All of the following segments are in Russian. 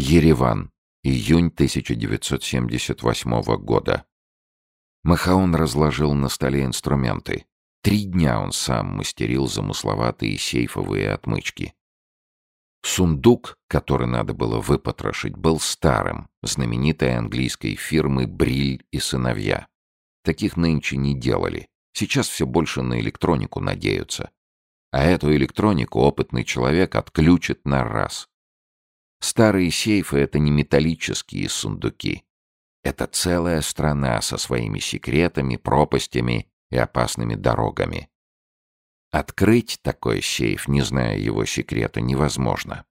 Ереван. Июнь 1978 года. Махаон разложил на столе инструменты. Три дня он сам мастерил замысловатые сейфовые отмычки. Сундук, который надо было выпотрошить, был старым, знаменитой английской фирмы «Бриль и сыновья». Таких нынче не делали. Сейчас все больше на электронику надеются. А эту электронику опытный человек отключит на раз. Старые сейфы — это не металлические сундуки. Это целая страна со своими секретами, пропастями и опасными дорогами. Открыть такой сейф, не зная его секрета, невозможно.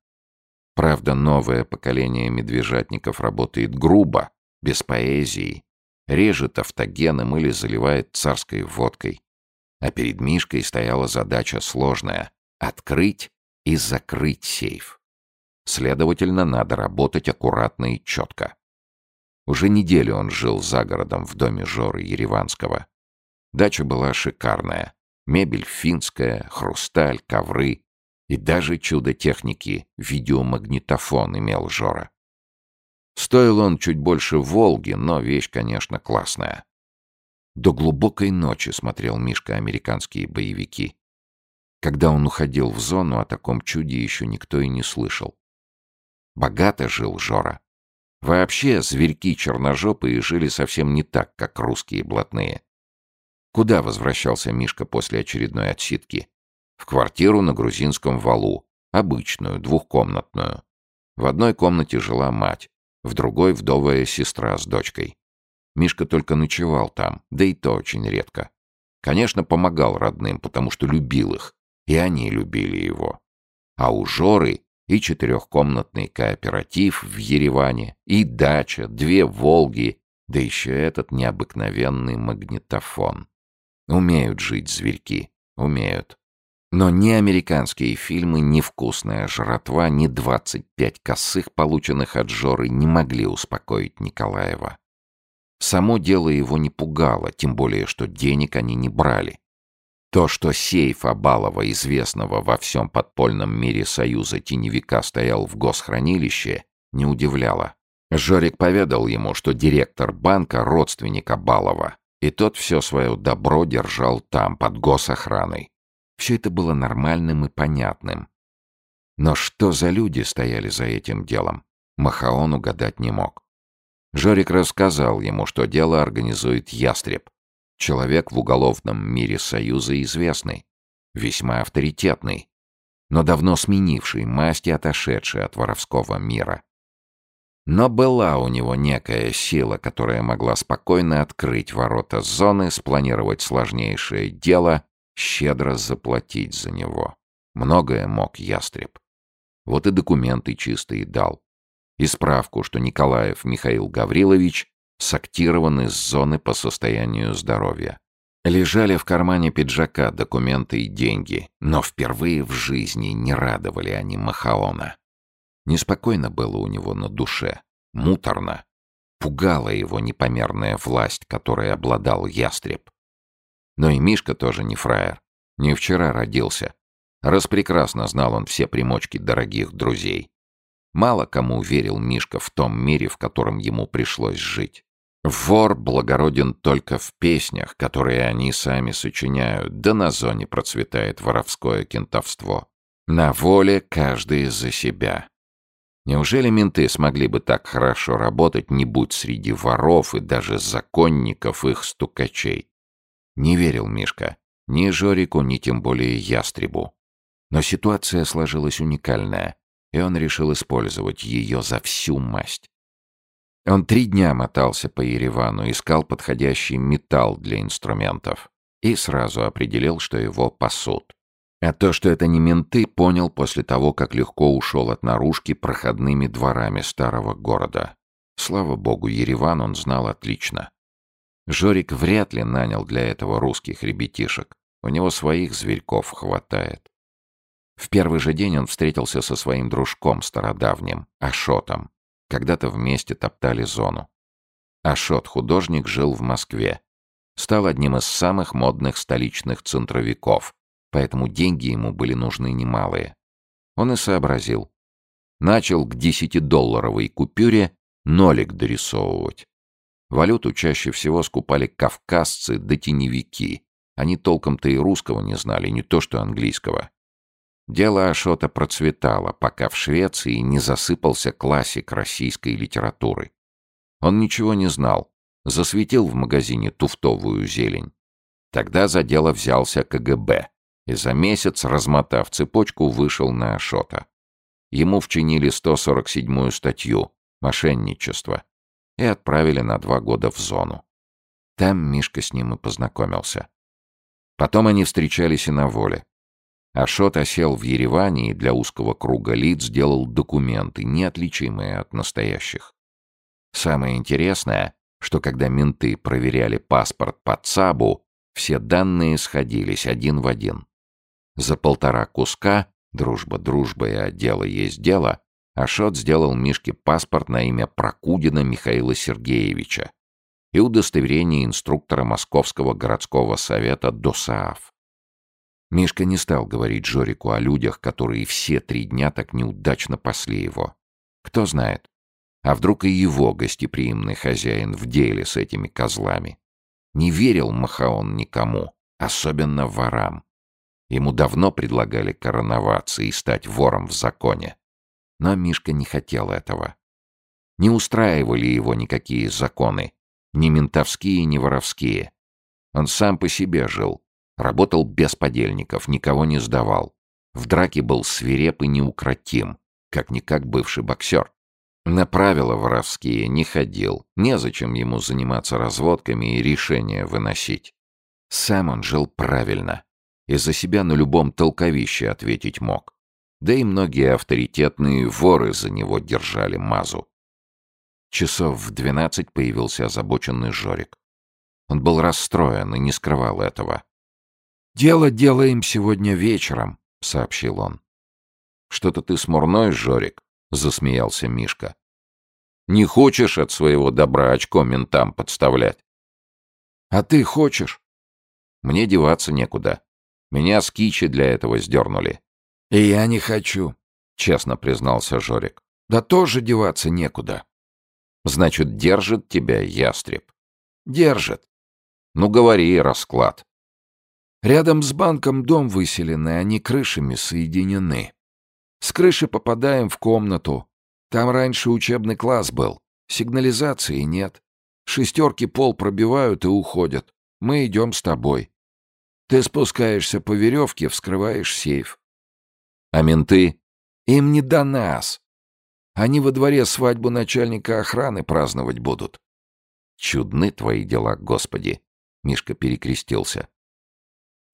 Правда, новое поколение медвежатников работает грубо, без поэзии, режет автогеном или заливает царской водкой. А перед Мишкой стояла задача сложная — открыть и закрыть сейф. Следовательно, надо работать аккуратно и четко. Уже неделю он жил за городом в доме Жоры Ереванского. Дача была шикарная. Мебель финская, хрусталь, ковры и даже чудо техники — видеомагнитофон имел Жора. Стоил он чуть больше «Волги», но вещь, конечно, классная. До глубокой ночи смотрел Мишка американские боевики. Когда он уходил в зону, о таком чуде еще никто и не слышал. Богато жил Жора. Вообще, зверьки черножопые жили совсем не так, как русские блатные. Куда возвращался Мишка после очередной отсидки? В квартиру на грузинском валу. Обычную, двухкомнатную. В одной комнате жила мать, в другой — вдовая сестра с дочкой. Мишка только ночевал там, да и то очень редко. Конечно, помогал родным, потому что любил их, и они любили его. А у Жоры и четырехкомнатный кооператив в Ереване, и дача, две «Волги», да еще этот необыкновенный магнитофон. Умеют жить зверьки, умеют. Но ни американские фильмы, ни вкусная жратва, ни 25 косых, полученных от Жоры, не могли успокоить Николаева. Само дело его не пугало, тем более, что денег они не брали. То, что сейф Абалова, известного во всем подпольном мире Союза теневика, стоял в госхранилище, не удивляло. Жорик поведал ему, что директор банка — родственник Абалова, и тот все свое добро держал там, под госохраной. Все это было нормальным и понятным. Но что за люди стояли за этим делом, Махаон угадать не мог. Жорик рассказал ему, что дело организует Ястреб. Человек в уголовном мире Союза известный, весьма авторитетный, но давно сменивший масть и отошедший от воровского мира. Но была у него некая сила, которая могла спокойно открыть ворота зоны, спланировать сложнейшее дело, щедро заплатить за него. Многое мог ястреб. Вот и документы чистые дал. И справку, что Николаев Михаил Гаврилович сактирован из зоны по состоянию здоровья. Лежали в кармане пиджака документы и деньги, но впервые в жизни не радовали они Махаона. Неспокойно было у него на душе, муторно. Пугала его непомерная власть, которой обладал ястреб. Но и Мишка тоже не фраер. Не вчера родился. Раз прекрасно знал он все примочки дорогих друзей. Мало кому верил Мишка в том мире, в котором ему пришлось жить. Вор благороден только в песнях, которые они сами сочиняют, да на зоне процветает воровское кентовство. На воле каждый за себя. Неужели менты смогли бы так хорошо работать, не будь среди воров и даже законников их стукачей? Не верил Мишка. Ни Жорику, ни тем более Ястребу. Но ситуация сложилась уникальная, и он решил использовать ее за всю масть. Он три дня мотался по Еревану, искал подходящий металл для инструментов и сразу определил, что его пасут. А то, что это не менты, понял после того, как легко ушел от наружки проходными дворами старого города. Слава богу, Ереван он знал отлично. Жорик вряд ли нанял для этого русских ребятишек. У него своих зверьков хватает. В первый же день он встретился со своим дружком стародавним, Ашотом. Когда-то вместе топтали зону. Ашот, художник, жил в Москве. Стал одним из самых модных столичных центровиков, поэтому деньги ему были нужны немалые. Он и сообразил. Начал к десятидолларовой купюре нолик дорисовывать. Валюту чаще всего скупали кавказцы да теневики. Они толком-то и русского не знали, не то что английского. Дело Ашота процветало, пока в Швеции не засыпался классик российской литературы. Он ничего не знал, засветил в магазине туфтовую зелень. Тогда за дело взялся КГБ, и за месяц, размотав цепочку, вышел на Ашота. Ему вчинили 147-ю статью «Мошенничество» и отправили на два года в зону. Там Мишка с ним и познакомился. Потом они встречались и на воле. Ашот осел в Ереване и для узкого круга лиц сделал документы, неотличимые от настоящих. Самое интересное, что когда менты проверяли паспорт по ЦАБу, все данные сходились один в один. За полтора куска «Дружба дружба, а дело есть дело» Ашот сделал Мишке паспорт на имя Прокудина Михаила Сергеевича и удостоверение инструктора Московского городского совета ДОСААФ. Мишка не стал говорить Жорику о людях, которые все три дня так неудачно пасли его. Кто знает, а вдруг и его гостеприимный хозяин в деле с этими козлами. Не верил Махаон никому, особенно ворам. Ему давно предлагали короноваться и стать вором в законе. Но Мишка не хотел этого. Не устраивали его никакие законы, ни ментовские, ни воровские. Он сам по себе жил, Работал без подельников, никого не сдавал. В драке был свиреп и неукротим, как-никак бывший боксер. На правила воровские не ходил, незачем ему заниматься разводками и решения выносить. Сам он жил правильно, и за себя на любом толковище ответить мог. Да и многие авторитетные воры за него держали мазу. Часов в двенадцать появился озабоченный Жорик. Он был расстроен и не скрывал этого. «Дело делаем сегодня вечером», — сообщил он. «Что-то ты смурной, Жорик», — засмеялся Мишка. «Не хочешь от своего добра очко ментам подставлять?» «А ты хочешь?» «Мне деваться некуда. Меня с кичи для этого сдернули». «И я не хочу», — честно признался Жорик. «Да тоже деваться некуда». «Значит, держит тебя ястреб?» «Держит». «Ну, говори, расклад». Рядом с банком дом выселенный, они крышами соединены. С крыши попадаем в комнату. Там раньше учебный класс был. Сигнализации нет. Шестерки пол пробивают и уходят. Мы идем с тобой. Ты спускаешься по веревке, вскрываешь сейф. А менты? Им не до нас. Они во дворе свадьбу начальника охраны праздновать будут. Чудны твои дела, Господи. Мишка перекрестился.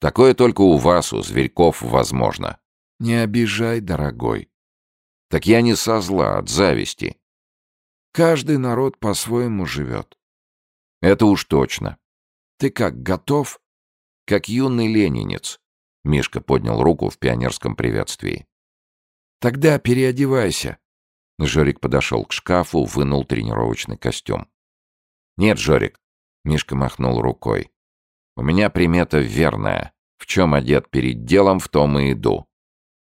Такое только у вас, у зверьков, возможно. Не обижай, дорогой. Так я не со зла, от зависти. Каждый народ по-своему живет. Это уж точно. Ты как, готов? Как юный ленинец. Мишка поднял руку в пионерском приветствии. Тогда переодевайся. Жорик подошел к шкафу, вынул тренировочный костюм. «Нет, Жорик», — Мишка махнул рукой. «У меня примета верная. В чем одет перед делом, в том и иду.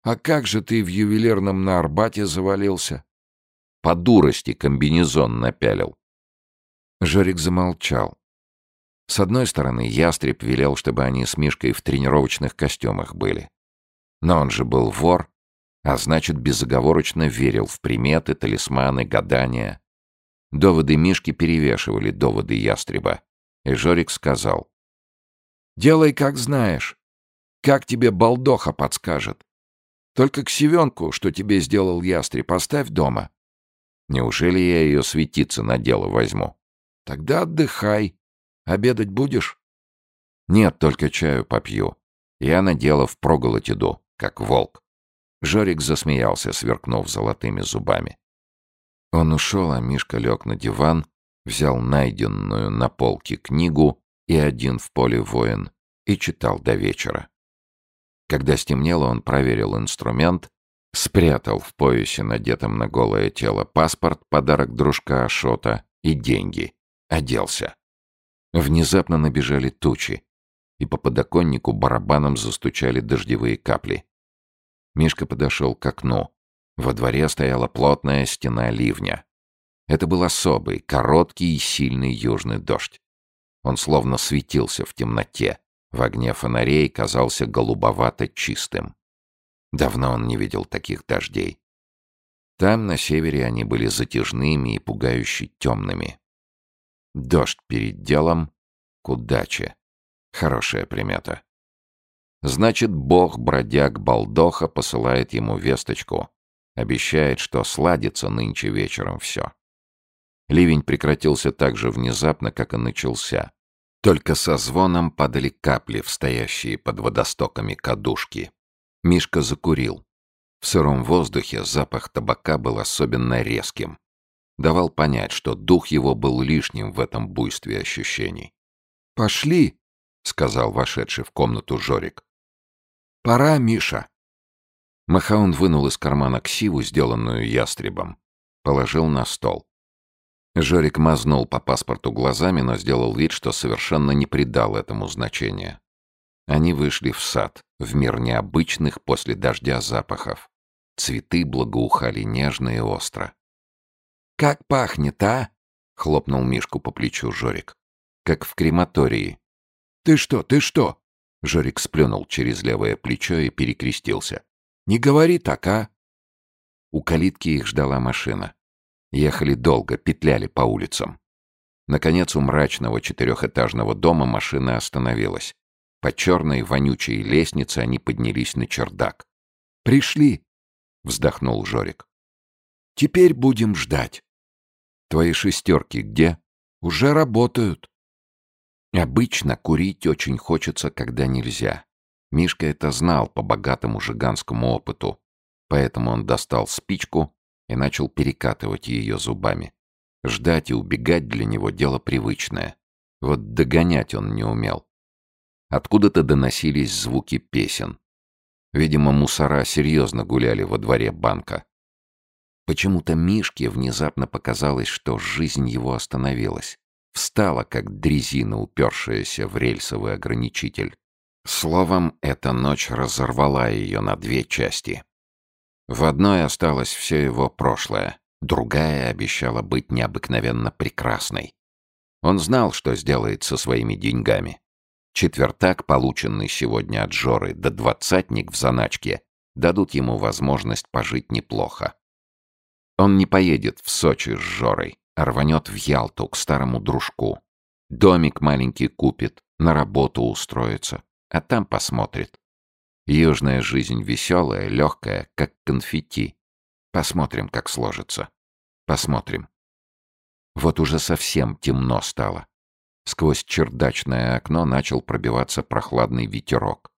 А как же ты в ювелирном на Арбате завалился? По дурости комбинезон напялил. Жорик замолчал. С одной стороны, ястреб велел, чтобы они с Мишкой в тренировочных костюмах были. Но он же был вор, а значит, безоговорочно верил в приметы, талисманы, гадания. Доводы Мишки перевешивали доводы ястреба. И Жорик сказал. «Делай, как знаешь. Как тебе балдоха подскажет? Только к севенку, что тебе сделал ястреб, поставь дома. Неужели я ее светиться на дело возьму? Тогда отдыхай. Обедать будешь? Нет, только чаю попью. Я на дело впроголодь иду, как волк. Жорик засмеялся, сверкнув золотыми зубами. Он ушел, а Мишка лег на диван, взял найденную на полке книгу и один в поле воин и читал до вечера. Когда стемнело, он проверил инструмент, спрятал в поясе, надетом на голое тело, паспорт, подарок дружка Ашота и деньги. Оделся. Внезапно набежали тучи, и по подоконнику барабаном застучали дождевые капли. Мишка подошел к окну. Во дворе стояла плотная стена ливня. Это был особый, короткий и сильный южный дождь. Он словно светился в темноте, в огне фонарей казался голубовато чистым. Давно он не видел таких дождей. Там, на севере, они были затяжными и пугающе темными. Дождь перед делом к удаче. Хорошая примета. Значит, бог-бродяг Балдоха посылает ему весточку. Обещает, что сладится нынче вечером все. Ливень прекратился так же внезапно, как и начался. Только со звоном падали капли в стоящие под водостоками кадушки. Мишка закурил. В сыром воздухе запах табака был особенно резким. Давал понять, что дух его был лишним в этом буйстве ощущений. «Пошли!» — сказал вошедший в комнату Жорик. «Пора, Миша!» Махаун вынул из кармана ксиву, сделанную ястребом. Положил на стол. Жорик мазнул по паспорту глазами, но сделал вид, что совершенно не придал этому значения. Они вышли в сад, в мир необычных после дождя запахов. Цветы благоухали нежно и остро. «Как пахнет, а?» — хлопнул Мишку по плечу Жорик. «Как в крематории». «Ты что, ты что?» Жорик сплюнул через левое плечо и перекрестился. «Не говори так, а?» У калитки их ждала машина. Ехали долго, петляли по улицам. Наконец у мрачного четырехэтажного дома машина остановилась. По черной вонючей лестнице они поднялись на чердак. «Пришли!» — вздохнул Жорик. «Теперь будем ждать. Твои шестерки где? Уже работают». Обычно курить очень хочется, когда нельзя. Мишка это знал по богатому жиганскому опыту, поэтому он достал спичку и начал перекатывать ее зубами. Ждать и убегать для него дело привычное. Вот догонять он не умел. Откуда-то доносились звуки песен. Видимо, мусора серьезно гуляли во дворе банка. Почему-то Мишке внезапно показалось, что жизнь его остановилась. Встала, как дрезина, упершаяся в рельсовый ограничитель. Словом, эта ночь разорвала ее на две части. В одной осталось все его прошлое, другая обещала быть необыкновенно прекрасной. Он знал, что сделает со своими деньгами. Четвертак, полученный сегодня от Жоры, да двадцатник в заначке, дадут ему возможность пожить неплохо. Он не поедет в Сочи с Жорой, а рванет в Ялту к старому дружку. Домик маленький купит, на работу устроится, а там посмотрит. Южная жизнь веселая, легкая, как конфетти. Посмотрим, как сложится. Посмотрим. Вот уже совсем темно стало. Сквозь чердачное окно начал пробиваться прохладный ветерок.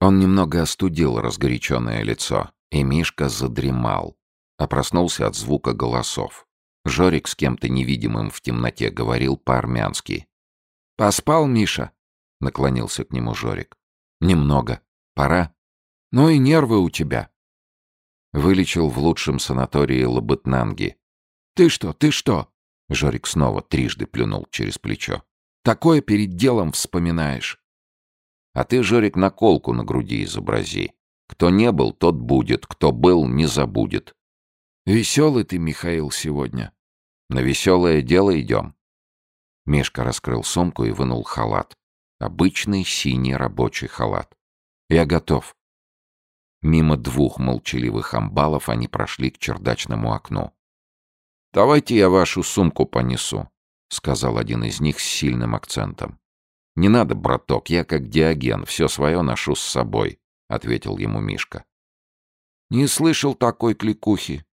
Он немного остудил разгоряченное лицо, и Мишка задремал, а проснулся от звука голосов. Жорик с кем-то невидимым в темноте говорил по-армянски. «Поспал, Миша?» — наклонился к нему Жорик. «Немного», Пора. Ну и нервы у тебя. Вылечил в лучшем санатории Лабытнанги. Ты что, ты что? Жорик снова трижды плюнул через плечо. Такое перед делом вспоминаешь. А ты, Жорик, наколку на груди изобрази. Кто не был, тот будет, кто был, не забудет. Веселый ты, Михаил, сегодня. На веселое дело идем. Мишка раскрыл сумку и вынул халат. Обычный синий рабочий халат. «Я готов». Мимо двух молчаливых амбалов они прошли к чердачному окну. «Давайте я вашу сумку понесу», — сказал один из них с сильным акцентом. «Не надо, браток, я как диаген, все свое ношу с собой», — ответил ему Мишка. «Не слышал такой кликухи».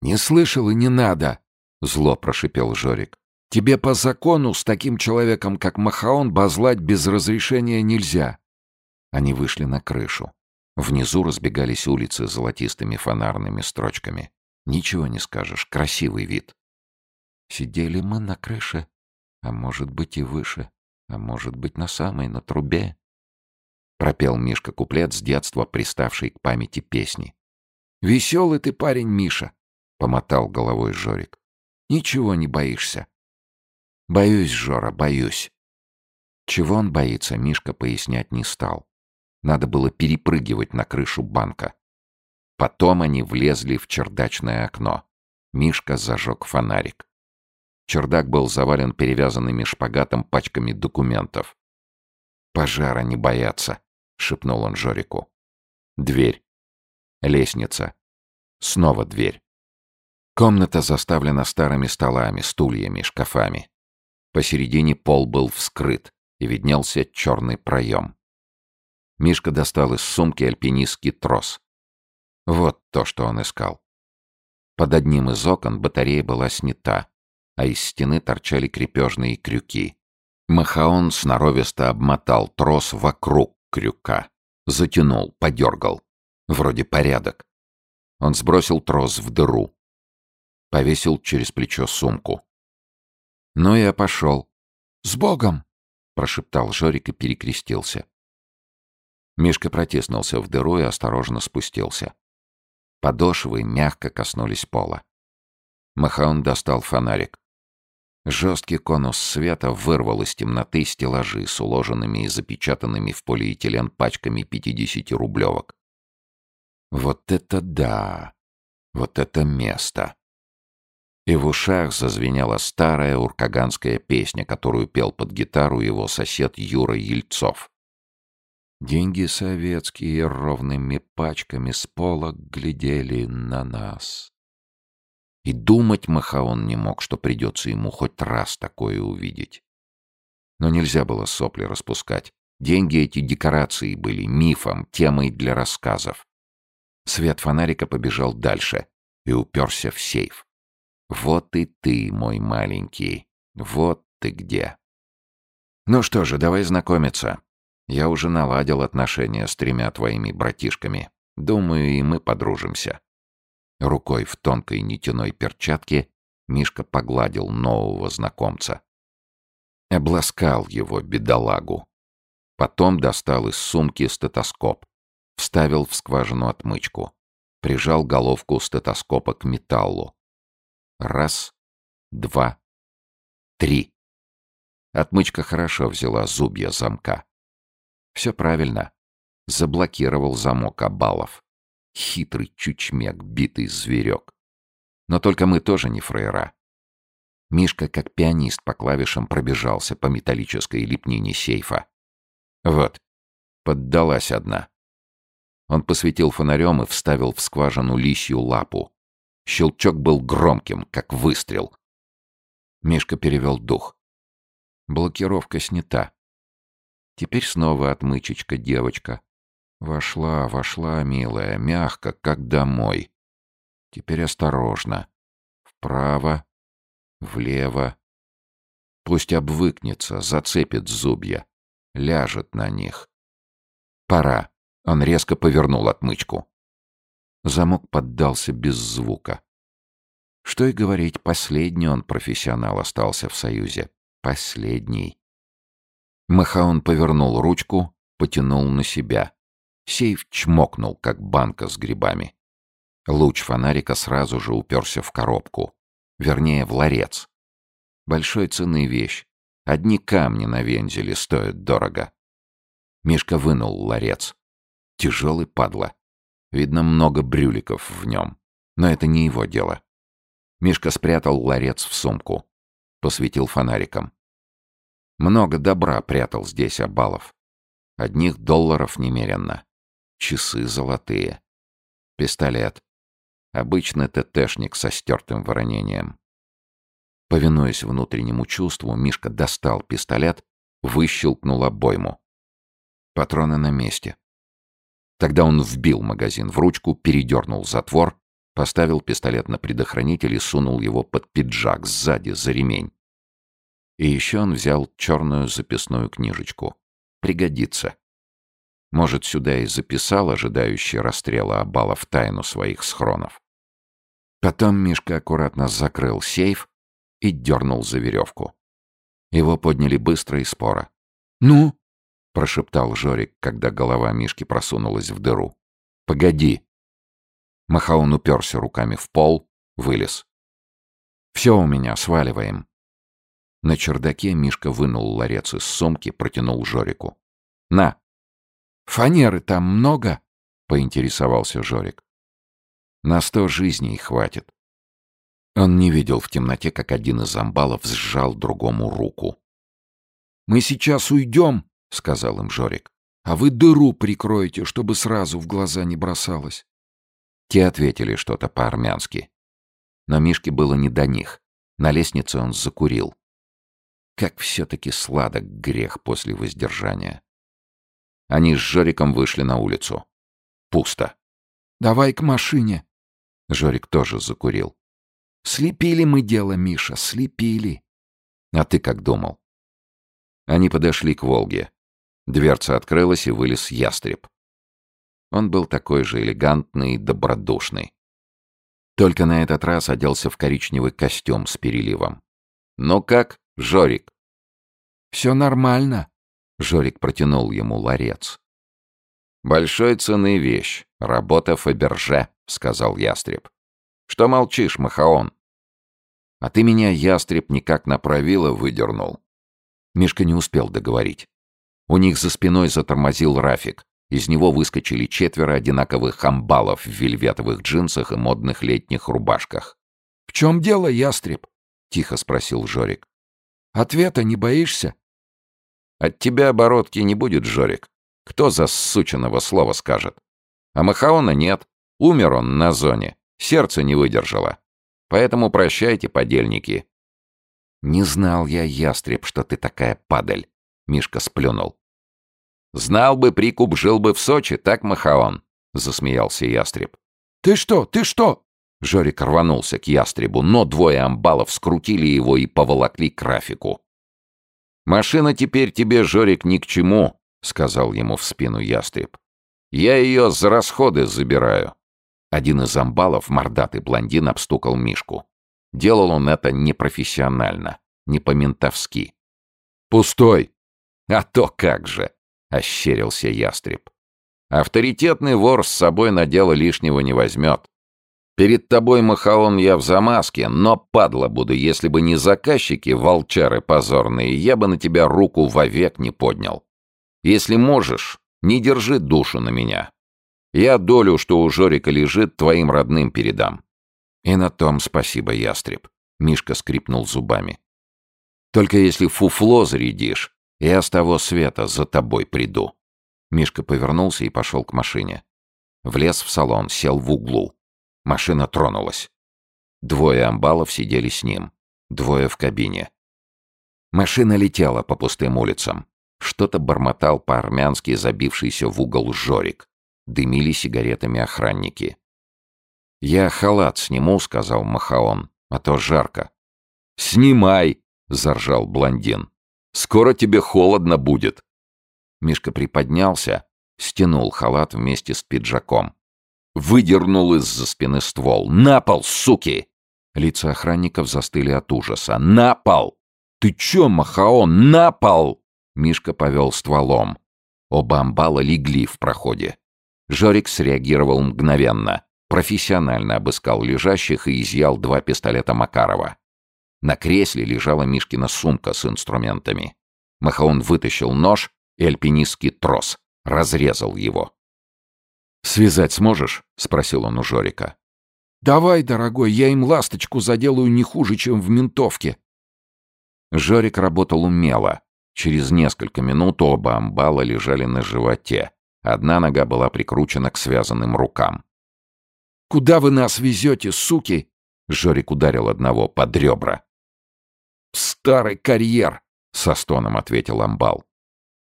«Не слышал и не надо», — зло прошипел Жорик. «Тебе по закону с таким человеком, как Махаон, базлать без разрешения нельзя. Они вышли на крышу. Внизу разбегались улицы золотистыми фонарными строчками. Ничего не скажешь, красивый вид. Сидели мы на крыше, а может быть и выше, а может быть на самой, на трубе. Пропел Мишка куплет с детства, приставший к памяти песни. «Веселый ты парень, Миша!» — помотал головой Жорик. «Ничего не боишься?» «Боюсь, Жора, боюсь». Чего он боится, Мишка пояснять не стал. Надо было перепрыгивать на крышу банка. Потом они влезли в чердачное окно. Мишка зажег фонарик. Чердак был завален перевязанными шпагатом пачками документов. «Пожара не боятся», — шепнул он Жорику. Дверь. Лестница. Снова дверь. Комната заставлена старыми столами, стульями, шкафами. Посередине пол был вскрыт, и виднелся черный проем. Мишка достал из сумки альпинистский трос. Вот то, что он искал. Под одним из окон батарея была снята, а из стены торчали крепежные крюки. Махаон сноровисто обмотал трос вокруг крюка. Затянул, подергал. Вроде порядок. Он сбросил трос в дыру. Повесил через плечо сумку. Ну я пошел. «С Богом!» — прошептал Жорик и перекрестился. Мишка протиснулся в дыру и осторожно спустился. Подошвы мягко коснулись пола. Махаон достал фонарик. Жесткий конус света вырвал из темноты стеллажи с уложенными и запечатанными в полиэтилен пачками 50-рублевок. Вот это да! Вот это место! И в ушах зазвенела старая уркаганская песня, которую пел под гитару его сосед Юра Ельцов. Деньги советские ровными пачками с полок глядели на нас. И думать Махаон не мог, что придется ему хоть раз такое увидеть. Но нельзя было сопли распускать. Деньги эти декорации были мифом, темой для рассказов. Свет фонарика побежал дальше и уперся в сейф. «Вот и ты, мой маленький, вот ты где!» «Ну что же, давай знакомиться. Я уже наладил отношения с тремя твоими братишками. Думаю, и мы подружимся. Рукой в тонкой нитяной перчатке Мишка погладил нового знакомца. Обласкал его, бедолагу. Потом достал из сумки стетоскоп, вставил в скважину отмычку, прижал головку стетоскопа к металлу. Раз, два, три. Отмычка хорошо взяла зубья замка. Все правильно. Заблокировал замок Абалов. Хитрый чучмек, битый зверек. Но только мы тоже не фраера. Мишка, как пианист по клавишам, пробежался по металлической лепнине сейфа. Вот, поддалась одна. Он посветил фонарем и вставил в скважину лисью лапу. Щелчок был громким, как выстрел. Мишка перевел дух. Блокировка снята. Теперь снова отмычечка, девочка. Вошла, вошла, милая, мягко, как домой. Теперь осторожно. Вправо, влево. Пусть обвыкнется, зацепит зубья. Ляжет на них. Пора. Он резко повернул отмычку. Замок поддался без звука. Что и говорить, последний он профессионал остался в Союзе. Последний. Махаон повернул ручку, потянул на себя. Сейф чмокнул, как банка с грибами. Луч фонарика сразу же уперся в коробку. Вернее, в ларец. Большой ценный вещь. Одни камни на вензеле стоят дорого. Мишка вынул ларец. Тяжелый падла. Видно, много брюликов в нем. Но это не его дело. Мишка спрятал ларец в сумку. Посветил фонариком. Много добра прятал здесь Абалов. Одних долларов немеренно. Часы золотые. Пистолет. Обычный ТТшник со стертым воронением. Повинуясь внутреннему чувству, Мишка достал пистолет, выщелкнул обойму. Патроны на месте. Тогда он вбил магазин в ручку, передернул затвор, поставил пистолет на предохранитель и сунул его под пиджак сзади, за ремень. И еще он взял черную записную книжечку. Пригодится. Может, сюда и записал ожидающий расстрела Абала в тайну своих схронов. Потом Мишка аккуратно закрыл сейф и дернул за веревку. Его подняли быстро и споро. «Ну?» — прошептал Жорик, когда голова Мишки просунулась в дыру. «Погоди!» Махаун уперся руками в пол, вылез. «Все у меня, сваливаем». На чердаке Мишка вынул ларец из сумки, протянул Жорику. «На!» «Фанеры там много?» — поинтересовался Жорик. На сто жизней хватит. Он не видел в темноте, как один из амбалов сжал другому руку. «Мы сейчас уйдем», — сказал им Жорик. «А вы дыру прикроете, чтобы сразу в глаза не бросалось». Те ответили что-то по-армянски. Но Мишке было не до них. На лестнице он закурил. Как все-таки сладок грех после воздержания. Они с Жориком вышли на улицу. Пусто. «Давай к машине». Жорик тоже закурил. «Слепили мы дело, Миша, слепили». «А ты как думал?» Они подошли к «Волге». Дверца открылась, и вылез ястреб. Он был такой же элегантный и добродушный. Только на этот раз оделся в коричневый костюм с переливом. «Ну как, Жорик?» «Все нормально», — Жорик протянул ему ларец. «Большой цены вещь, работа Фаберже», — сказал ястреб. «Что молчишь, Махаон?» «А ты меня, ястреб, никак на правило выдернул». Мишка не успел договорить. У них за спиной затормозил Рафик. Из него выскочили четверо одинаковых амбалов в вельветовых джинсах и модных летних рубашках. «В чем дело, ястреб?» — тихо спросил Жорик. «Ответа не боишься?» «От тебя оборотки не будет, Жорик. Кто за сученного слова скажет? А Махаона нет. Умер он на зоне. Сердце не выдержало. Поэтому прощайте, подельники». «Не знал я, ястреб, что ты такая падаль», — Мишка сплюнул. «Знал бы, прикуп жил бы в Сочи, так, Махаон?» — засмеялся ястреб. «Ты что? Ты что?» Жорик рванулся к ястребу, но двое амбалов скрутили его и поволокли к Рафику. «Машина теперь тебе, Жорик, ни к чему», — сказал ему в спину ястреб. «Я ее за расходы забираю». Один из амбалов, мордатый блондин, обстукал Мишку. Делал он это непрофессионально, не по-ментовски. «Пустой!» «А то как же!» — ощерился ястреб. «Авторитетный вор с собой на дело лишнего не возьмет. Перед тобой, Махаон, я в замазке, но падла буду, если бы не заказчики, волчары позорные, я бы на тебя руку вовек не поднял. Если можешь, не держи душу на меня. Я долю, что у Жорика лежит, твоим родным передам». «И на том спасибо, ястреб», — Мишка скрипнул зубами. «Только если фуфло зарядишь, я с того света за тобой приду». Мишка повернулся и пошел к машине. Влез в салон, сел в углу. Машина тронулась. Двое амбалов сидели с ним. Двое в кабине. Машина летела по пустым улицам. Что-то бормотал по-армянски забившийся в угол Жорик. Дымили сигаретами охранники. «Я халат сниму», — сказал Махаон, — «а то жарко». «Снимай!» — заржал блондин. Скоро тебе холодно будет». Мишка приподнялся, стянул халат вместе с пиджаком. Выдернул из-за спины ствол. «На пол, суки!» Лица охранников застыли от ужаса. «На пол! Ты чё, Махаон, на пол!» Мишка повел стволом. Оба амбала легли в проходе. Жорик среагировал мгновенно. Профессионально обыскал лежащих и изъял два пистолета Макарова. На кресле лежала Мишкина сумка с инструментами. Махаон вытащил нож и альпинистский трос, разрезал его. «Связать сможешь?» — спросил он у Жорика. «Давай, дорогой, я им ласточку заделаю не хуже, чем в ментовке». Жорик работал умело. Через несколько минут оба амбала лежали на животе. Одна нога была прикручена к связанным рукам. «Куда вы нас везете, суки?» Жорик ударил одного под ребра. «Старый карьер!» — со стоном ответил амбал.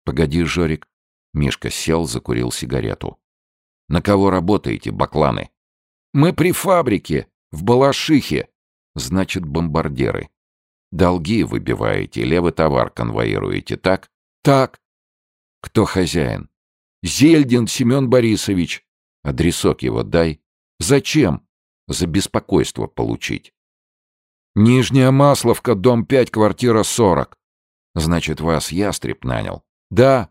«Погоди, Жорик». Мишка сел, закурил сигарету. «На кого работаете, бакланы?» «Мы при фабрике, в Балашихе». «Значит, бомбардиры. Долги выбиваете, левый товар конвоируете, так?» «Так». «Кто хозяин?» «Зельдин Семен Борисович». «Адресок его дай». «Зачем?» «За беспокойство получить». «Нижняя Масловка, дом 5, квартира 40». «Значит, вас ястреб нанял?» «Да».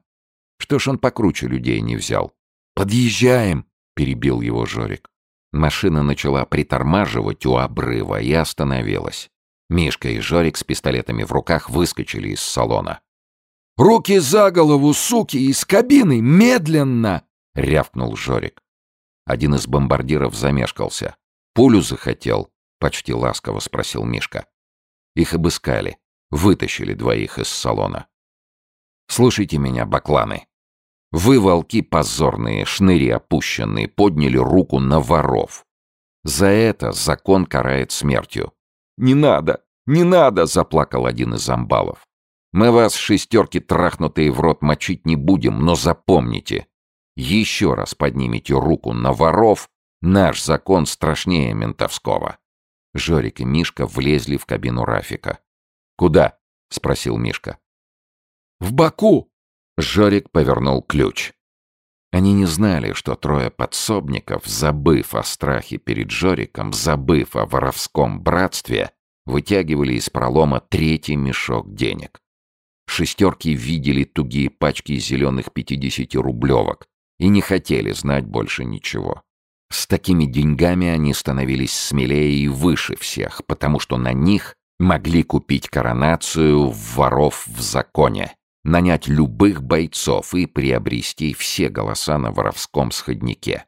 «Что ж он покруче людей не взял?» «Подъезжаем», — перебил его Жорик. Машина начала притормаживать у обрыва и остановилась. Мишка и Жорик с пистолетами в руках выскочили из салона. «Руки за голову, суки, из кабины, медленно!» — рявкнул Жорик. Один из бомбардиров замешкался. «Пулю захотел?» — почти ласково спросил Мишка. Их обыскали. Вытащили двоих из салона. «Слушайте меня, бакланы. Вы, волки позорные, шныри опущенные, подняли руку на воров. За это закон карает смертью». «Не надо! Не надо!» — заплакал один из амбалов. «Мы вас, шестерки трахнутые, в рот мочить не будем, но запомните, еще раз поднимете руку на воров, наш закон страшнее ментовского». Жорик и Мишка влезли в кабину Рафика. «Куда?» — спросил Мишка. «В Баку!» — Жорик повернул ключ. Они не знали, что трое подсобников, забыв о страхе перед Жориком, забыв о воровском братстве, вытягивали из пролома третий мешок денег. Шестерки видели тугие пачки зеленых пятидесятирублевок и не хотели знать больше ничего. С такими деньгами они становились смелее и выше всех, потому что на них могли купить коронацию воров в законе, нанять любых бойцов и приобрести все голоса на воровском сходнике.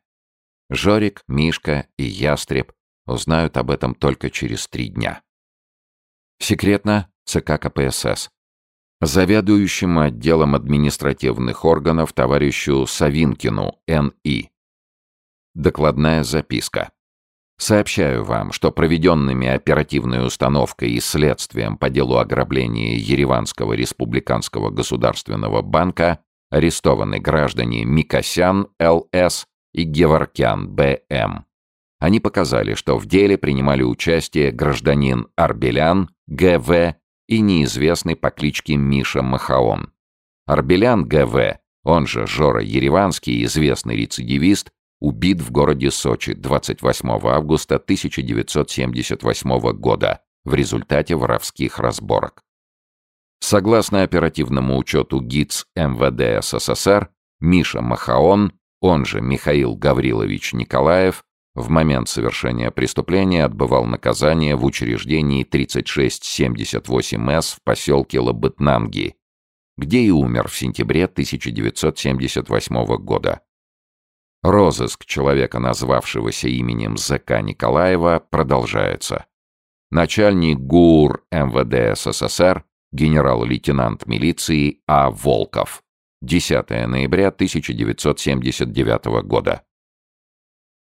Жорик, Мишка и Ястреб узнают об этом только через три дня. Секретно ЦК КПСС. Заведующему отделом административных органов товарищу Савинкину Н.И. Докладная записка. Сообщаю вам, что проведенными оперативной установкой и следствием по делу ограбления Ереванского республиканского государственного банка арестованы граждане Микосян Л.С. и Геворкян Б.М. Они показали, что в деле принимали участие гражданин Арбелян Г.В. и неизвестный по кличке Миша Махаон. Арбелян Г.В., он же Жора Ереванский, известный рецидивист, убит в городе Сочи 28 августа 1978 года в результате воровских разборок. Согласно оперативному учету ГИЦ МВД СССР, Миша Махаон, он же Михаил Гаврилович Николаев, в момент совершения преступления отбывал наказание в учреждении 3678С в поселке Лабытнанги, где и умер в сентябре 1978 года. Розыск человека, назвавшегося именем ЗК Николаева, продолжается. Начальник ГУР МВД СССР, генерал-лейтенант милиции А. Волков. 10 ноября 1979 года.